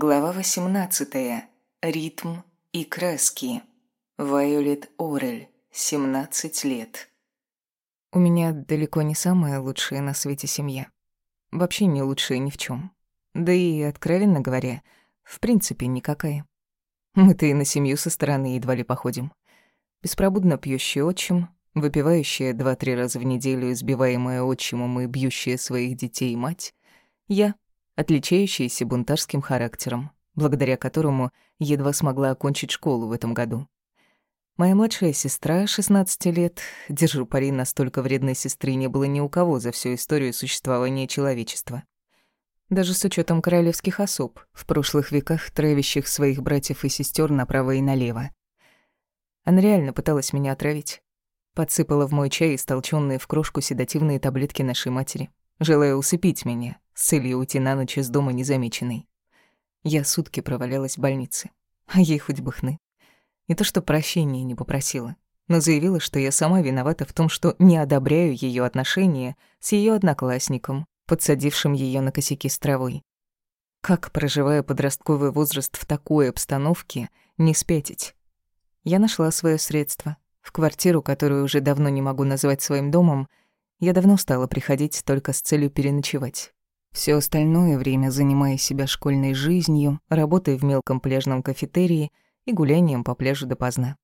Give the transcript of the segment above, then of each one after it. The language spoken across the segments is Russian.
Глава 18. Ритм и краски. Вайолет Орель, 17 лет. У меня далеко не самая лучшая на свете семья. Вообще не лучшая ни в чем. Да и, откровенно говоря, в принципе никакая. Мы-то и на семью со стороны едва ли походим. Беспробудно пьющий отчим, выпивающая два-три раза в неделю, избиваемая отчимом и бьющая своих детей мать. Я — отличающаяся бунтарским характером, благодаря которому едва смогла окончить школу в этом году. Моя младшая сестра, 16 лет, держу пари, настолько вредной сестры не было ни у кого за всю историю существования человечества. Даже с учетом королевских особ, в прошлых веках травящих своих братьев и сестер направо и налево. Она реально пыталась меня отравить. Подсыпала в мой чай истолчённые в крошку седативные таблетки нашей матери, желая усыпить меня, с целью уйти на ночь из дома незамеченной. Я сутки провалялась в больнице, а ей хоть бы хны. Не то что прощения не попросила, но заявила, что я сама виновата в том, что не одобряю ее отношения с ее одноклассником, подсадившим ее на косяки с травой. Как, проживая подростковый возраст в такой обстановке, не спятить? Я нашла свое средство. В квартиру, которую уже давно не могу назвать своим домом, я давно стала приходить только с целью переночевать. Все остальное время занимая себя школьной жизнью, работой в мелком пляжном кафетерии и гулянием по пляжу допоздна.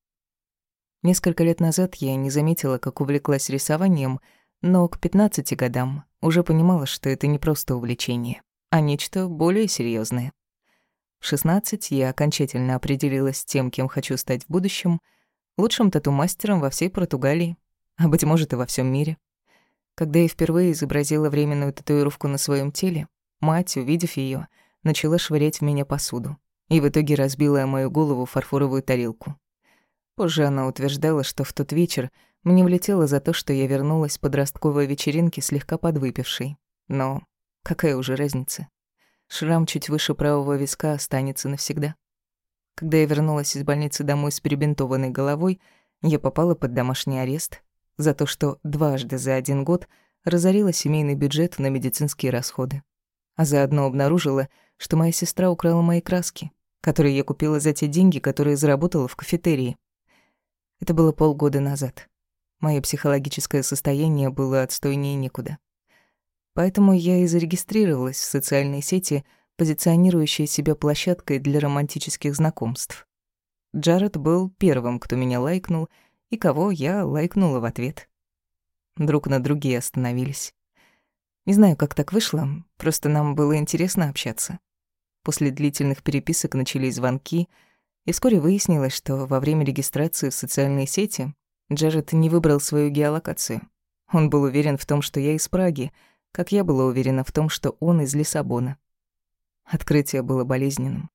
Несколько лет назад я не заметила, как увлеклась рисованием, но к 15 годам уже понимала, что это не просто увлечение, а нечто более серьезное. В 16 я окончательно определилась с тем, кем хочу стать в будущем, лучшим тату-мастером во всей Португалии, а, быть может, и во всем мире. Когда я впервые изобразила временную татуировку на своем теле, мать, увидев ее, начала швырять в меня посуду и в итоге разбила о мою голову фарфоровую тарелку. Позже она утверждала, что в тот вечер мне влетело за то, что я вернулась с подростковой вечеринки слегка подвыпившей. Но какая уже разница? Шрам чуть выше правого виска останется навсегда. Когда я вернулась из больницы домой с перебинтованной головой, я попала под домашний арест за то, что дважды за один год разорила семейный бюджет на медицинские расходы. А заодно обнаружила, что моя сестра украла мои краски, которые я купила за те деньги, которые заработала в кафетерии. Это было полгода назад. Мое психологическое состояние было отстойнее некуда. Поэтому я и зарегистрировалась в социальной сети, позиционирующей себя площадкой для романтических знакомств. Джаред был первым, кто меня лайкнул — и кого я лайкнула в ответ. Друг на друге остановились. Не знаю, как так вышло, просто нам было интересно общаться. После длительных переписок начались звонки, и вскоре выяснилось, что во время регистрации в социальной сети Джаред не выбрал свою геолокацию. Он был уверен в том, что я из Праги, как я была уверена в том, что он из Лиссабона. Открытие было болезненным.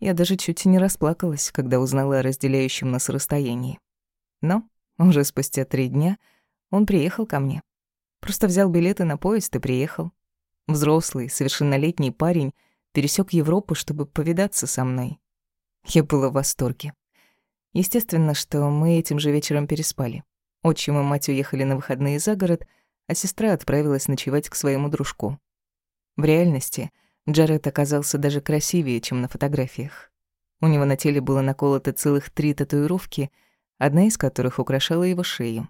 Я даже чуть не расплакалась, когда узнала о разделяющем нас расстоянии. Но уже спустя три дня он приехал ко мне. Просто взял билеты на поезд и приехал. Взрослый, совершеннолетний парень пересек Европу, чтобы повидаться со мной. Я была в восторге. Естественно, что мы этим же вечером переспали. Отчим и мать уехали на выходные за город, а сестра отправилась ночевать к своему дружку. В реальности Джаред оказался даже красивее, чем на фотографиях. У него на теле было наколото целых три татуировки — одна из которых украшала его шею.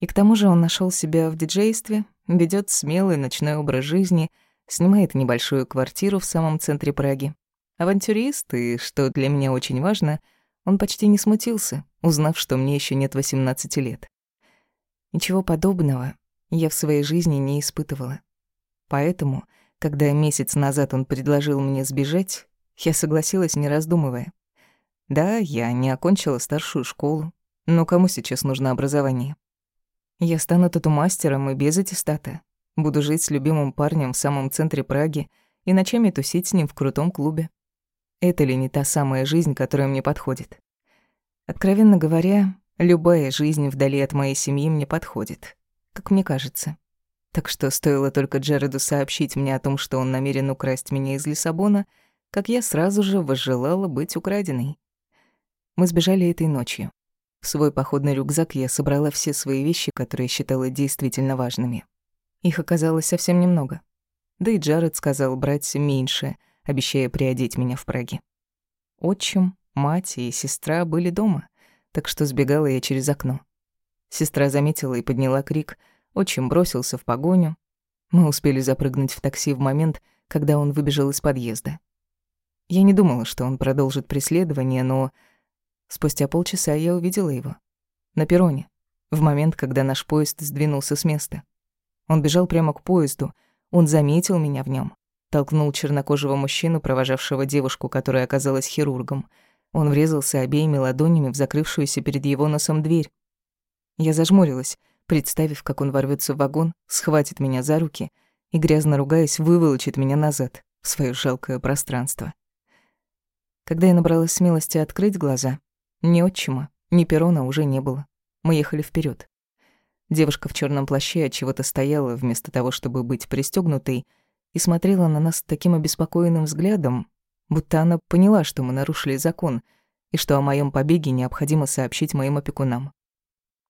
И к тому же он нашел себя в диджействе, ведет смелый ночной образ жизни, снимает небольшую квартиру в самом центре Праги. Авантюрист, и, что для меня очень важно, он почти не смутился, узнав, что мне еще нет 18 лет. Ничего подобного я в своей жизни не испытывала. Поэтому, когда месяц назад он предложил мне сбежать, я согласилась, не раздумывая. Да, я не окончила старшую школу, но кому сейчас нужно образование? Я стану тату-мастером и без аттестата. Буду жить с любимым парнем в самом центре Праги и ночами тусить с ним в крутом клубе. Это ли не та самая жизнь, которая мне подходит? Откровенно говоря, любая жизнь вдали от моей семьи мне подходит, как мне кажется. Так что стоило только Джареду сообщить мне о том, что он намерен украсть меня из Лиссабона, как я сразу же возжелала быть украденной. Мы сбежали этой ночью. В свой походный рюкзак я собрала все свои вещи, которые считала действительно важными. Их оказалось совсем немного. Да и Джаред сказал брать меньше, обещая приодеть меня в Праге. Отчим, мать и сестра были дома, так что сбегала я через окно. Сестра заметила и подняла крик. Отчим бросился в погоню. Мы успели запрыгнуть в такси в момент, когда он выбежал из подъезда. Я не думала, что он продолжит преследование, но спустя полчаса я увидела его. На перроне, в момент, когда наш поезд сдвинулся с места. Он бежал прямо к поезду, он заметил меня в нем, толкнул чернокожего мужчину, провожавшего девушку, которая оказалась хирургом. Он врезался обеими ладонями в закрывшуюся перед его носом дверь. Я зажмурилась, представив, как он ворвется в вагон, схватит меня за руки и, грязно ругаясь, выволочит меня назад, в свое жалкое пространство. Когда я набралась смелости открыть глаза, ни отчима, ни перона уже не было. Мы ехали вперед. Девушка в черном плаще от чего-то стояла вместо того, чтобы быть пристегнутой, и смотрела на нас таким обеспокоенным взглядом, будто она поняла, что мы нарушили закон и что о моем побеге необходимо сообщить моим опекунам.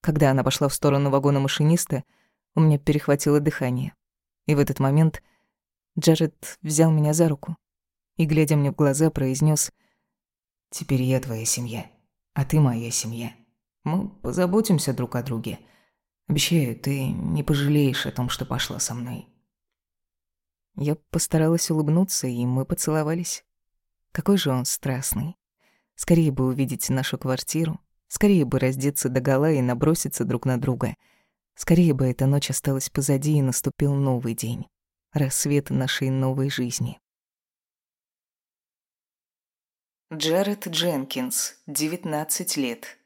Когда она пошла в сторону вагона машиниста, у меня перехватило дыхание. И в этот момент Джаред взял меня за руку и, глядя мне в глаза, произнес: Теперь я твоя семья, а ты моя семья. Мы позаботимся друг о друге. Обещаю, ты не пожалеешь о том, что пошла со мной. Я постаралась улыбнуться, и мы поцеловались. Какой же он страстный. Скорее бы увидеть нашу квартиру, скорее бы раздеться догола и наброситься друг на друга. Скорее бы эта ночь осталась позади и наступил новый день. Рассвет нашей новой жизни. Джаред Дженкинс, 19 лет.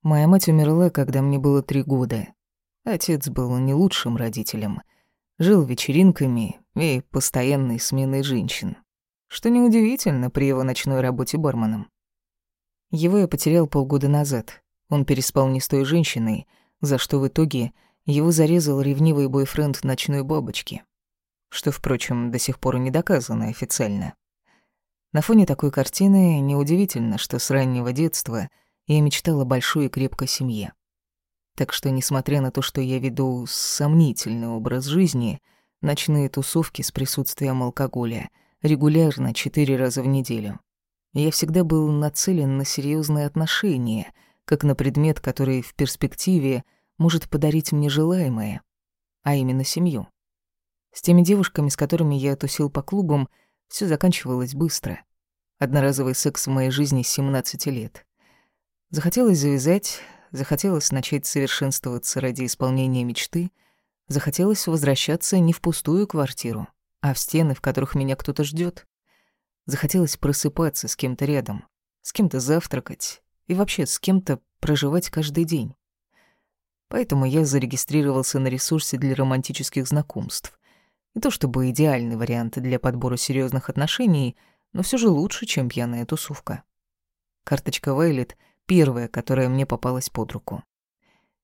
Моя мать умерла, когда мне было три года. Отец был не лучшим родителем. Жил вечеринками и постоянной сменой женщин. Что неудивительно при его ночной работе барменом. Его я потерял полгода назад. Он переспал не с той женщиной, за что в итоге его зарезал ревнивый бойфренд ночной бабочки. Что, впрочем, до сих пор не доказано официально. На фоне такой картины неудивительно, что с раннего детства я мечтала о большой и крепкой семье. Так что, несмотря на то, что я веду сомнительный образ жизни, ночные тусовки с присутствием алкоголя регулярно четыре раза в неделю. Я всегда был нацелен на серьезные отношения, как на предмет, который в перспективе может подарить мне желаемое, а именно семью. С теми девушками, с которыми я тусил по клубам, все заканчивалось быстро. Одноразовый секс в моей жизни с 17 лет. Захотелось завязать, захотелось начать совершенствоваться ради исполнения мечты, захотелось возвращаться не в пустую квартиру, а в стены, в которых меня кто-то ждет. Захотелось просыпаться с кем-то рядом, с кем-то завтракать и вообще с кем-то проживать каждый день. Поэтому я зарегистрировался на ресурсе для романтических знакомств. Не то чтобы идеальный вариант для подбора серьезных отношений, но все же лучше, чем пьяная тусовка. Карточка Вайлет — первая, которая мне попалась под руку.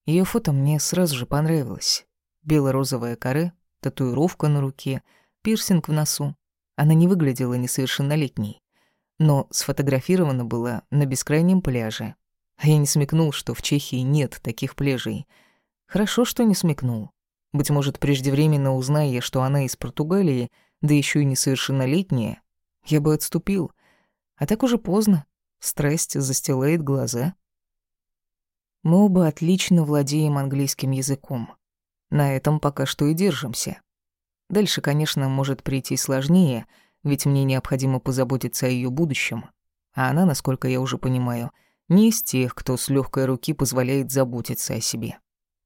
Ее фото мне сразу же понравилось. Бело-розовая коре, татуировка на руке, пирсинг в носу. Она не выглядела несовершеннолетней, но сфотографирована была на бескрайнем пляже. А я не смекнул, что в Чехии нет таких пляжей. Хорошо, что не смекнул. Быть может, преждевременно узная что она из Португалии, да еще и несовершеннолетняя, я бы отступил. А так уже поздно. Страсть застилает глаза. Мы оба отлично владеем английским языком. На этом пока что и держимся. Дальше, конечно, может прийти сложнее, ведь мне необходимо позаботиться о ее будущем. А она, насколько я уже понимаю, не из тех, кто с легкой руки позволяет заботиться о себе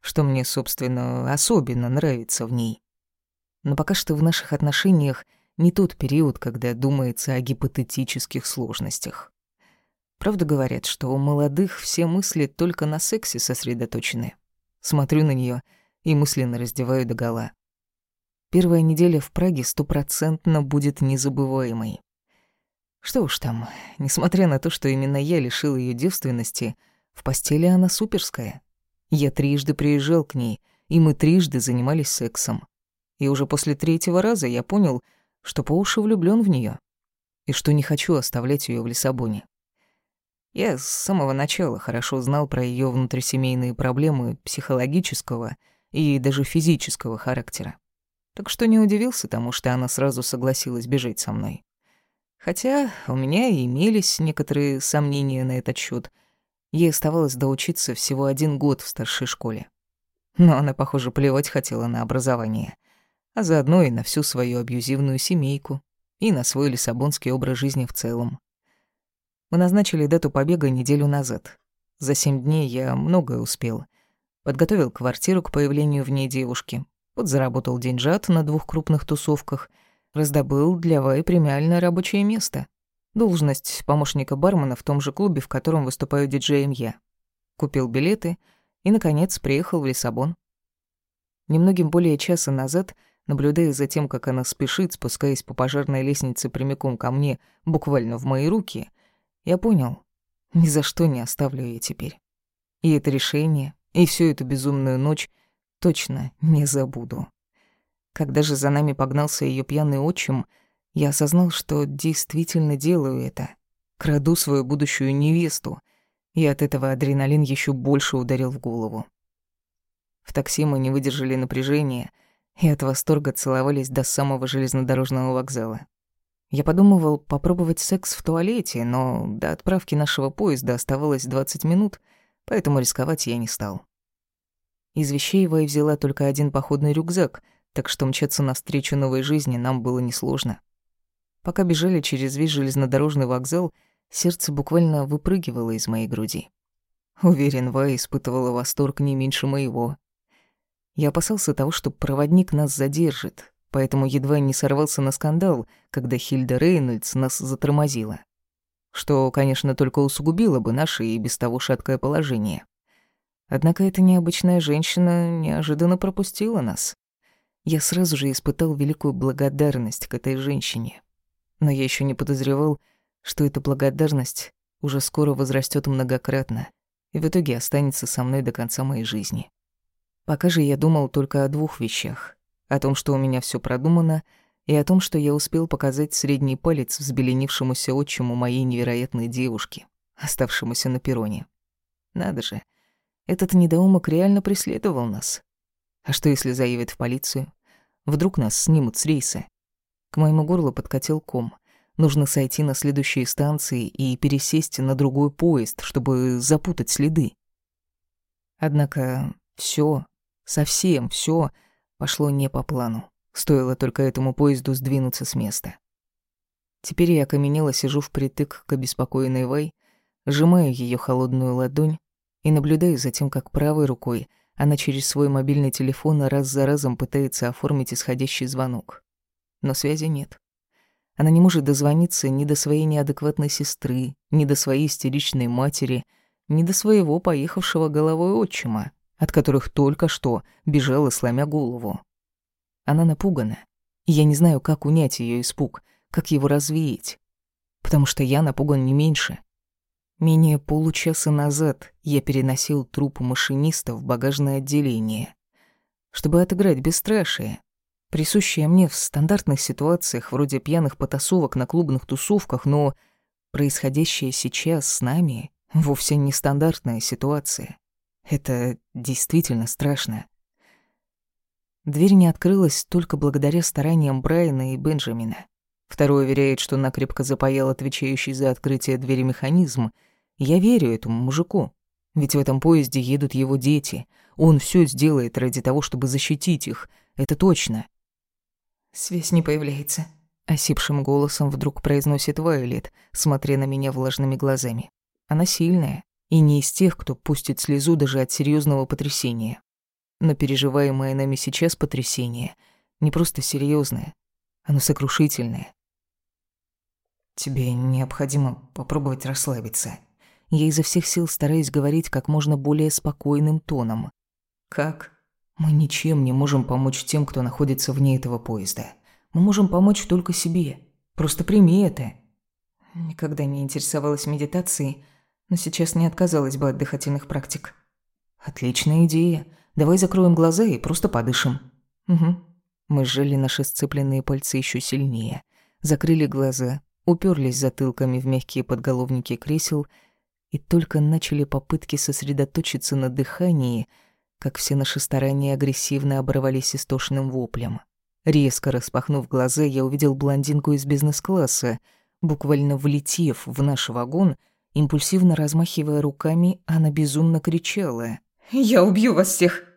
что мне, собственно, особенно нравится в ней. Но пока что в наших отношениях не тот период, когда думается о гипотетических сложностях. Правда говорят, что у молодых все мысли только на сексе сосредоточены. Смотрю на нее и мысленно раздеваю догола. Первая неделя в Праге стопроцентно будет незабываемой. Что уж там, несмотря на то, что именно я лишил ее девственности, в постели она суперская. Я трижды приезжал к ней, и мы трижды занимались сексом. И уже после третьего раза я понял, что по уши влюблён в неё, и что не хочу оставлять её в Лиссабоне. Я с самого начала хорошо знал про её внутрисемейные проблемы психологического и даже физического характера. Так что не удивился тому, что она сразу согласилась бежать со мной. Хотя у меня и имелись некоторые сомнения на этот счет. Ей оставалось доучиться всего один год в старшей школе. Но она, похоже, плевать хотела на образование, а заодно и на всю свою абьюзивную семейку, и на свой лиссабонский образ жизни в целом. Мы назначили дату побега неделю назад. За семь дней я многое успел. Подготовил квартиру к появлению в ней девушки, подзаработал деньжат на двух крупных тусовках, раздобыл для Вай премиальное рабочее место. Должность помощника бармена в том же клубе, в котором выступаю диджеем я. Купил билеты и, наконец, приехал в Лиссабон. Немногим более часа назад, наблюдая за тем, как она спешит, спускаясь по пожарной лестнице прямиком ко мне, буквально в мои руки, я понял, ни за что не оставлю ее теперь. И это решение, и всю эту безумную ночь точно не забуду. Когда же за нами погнался ее пьяный отчим, я осознал, что действительно делаю это. Краду свою будущую невесту, и от этого адреналин еще больше ударил в голову. В такси мы не выдержали напряжения и от восторга целовались до самого железнодорожного вокзала. Я подумывал попробовать секс в туалете, но до отправки нашего поезда оставалось 20 минут, поэтому рисковать я не стал. Из вещей Вай взяла только один походный рюкзак, так что мчаться навстречу новой жизни нам было несложно. Пока бежали через весь железнодорожный вокзал, сердце буквально выпрыгивало из моей груди. Уверен, Вай испытывала восторг не меньше моего. Я опасался того, что проводник нас задержит, поэтому едва не сорвался на скандал, когда Хильда Рейнольдс нас затормозила. Что, конечно, только усугубило бы наше и без того шаткое положение. Однако эта необычная женщина неожиданно пропустила нас. Я сразу же испытал великую благодарность к этой женщине. Но я еще не подозревал, что эта благодарность уже скоро возрастет многократно и в итоге останется со мной до конца моей жизни. Пока же я думал только о двух вещах. О том, что у меня все продумано, и о том, что я успел показать средний палец взбеленившемуся отчиму моей невероятной девушки, оставшемуся на перроне. Надо же, этот недоумок реально преследовал нас. А что, если заявит в полицию? Вдруг нас снимут с рейса? К моему горлу подкатил ком. Нужно сойти на следующие станции и пересесть на другой поезд, чтобы запутать следы. Однако все, совсем все пошло не по плану. Стоило только этому поезду сдвинуться с места. Теперь я окаменела сижу впритык к обеспокоенной Вай, сжимаю ее холодную ладонь и наблюдаю за тем, как правой рукой она через свой мобильный телефон раз за разом пытается оформить исходящий звонок. Но связи нет. Она не может дозвониться ни до своей неадекватной сестры, ни до своей истеричной матери, ни до своего поехавшего головой отчима, от которых только что бежала, сломя голову. Она напугана, и я не знаю, как унять ее испуг, как его развеять, потому что я напуган не меньше. Менее получаса назад я переносил труп машиниста в багажное отделение, чтобы отыграть бесстрашие, присущее мне в стандартных ситуациях вроде пьяных потасовок на клубных тусовках, но происходящее сейчас с нами вовсе не стандартная ситуация. Это действительно страшно. Дверь не открылась только благодаря стараниям Брайана и Бенджамина. Второй уверяет, что накрепко запаял отвечающий за открытие двери механизм — я верю этому мужику. Ведь в этом поезде едут его дети. Он все сделает ради того, чтобы защитить их. Это точно. Связь не появляется. Осипшим голосом вдруг произносит Вайлет, смотря на меня влажными глазами. Она сильная и не из тех, кто пустит слезу даже от серьезного потрясения. Но переживаемое нами сейчас потрясение не просто серьезное, оно сокрушительное. Тебе необходимо попробовать расслабиться. Я изо всех сил стараюсь говорить как можно более спокойным тоном. «Как?» «Мы ничем не можем помочь тем, кто находится вне этого поезда. Мы можем помочь только себе. Просто прими это». Никогда не интересовалась медитацией, но сейчас не отказалась бы от дыхательных практик. «Отличная идея. Давай закроем глаза и просто подышим». «Угу». Мы сжали наши сцепленные пальцы еще сильнее, закрыли глаза, уперлись затылками в мягкие подголовники кресел – и только начали попытки сосредоточиться на дыхании, как все наши старания агрессивно оборвались истошным воплем. Резко распахнув глаза, я увидел блондинку из бизнес-класса, Буквально влетев в наш вагон, импульсивно размахивая руками, она безумно кричала. «Я убью вас всех!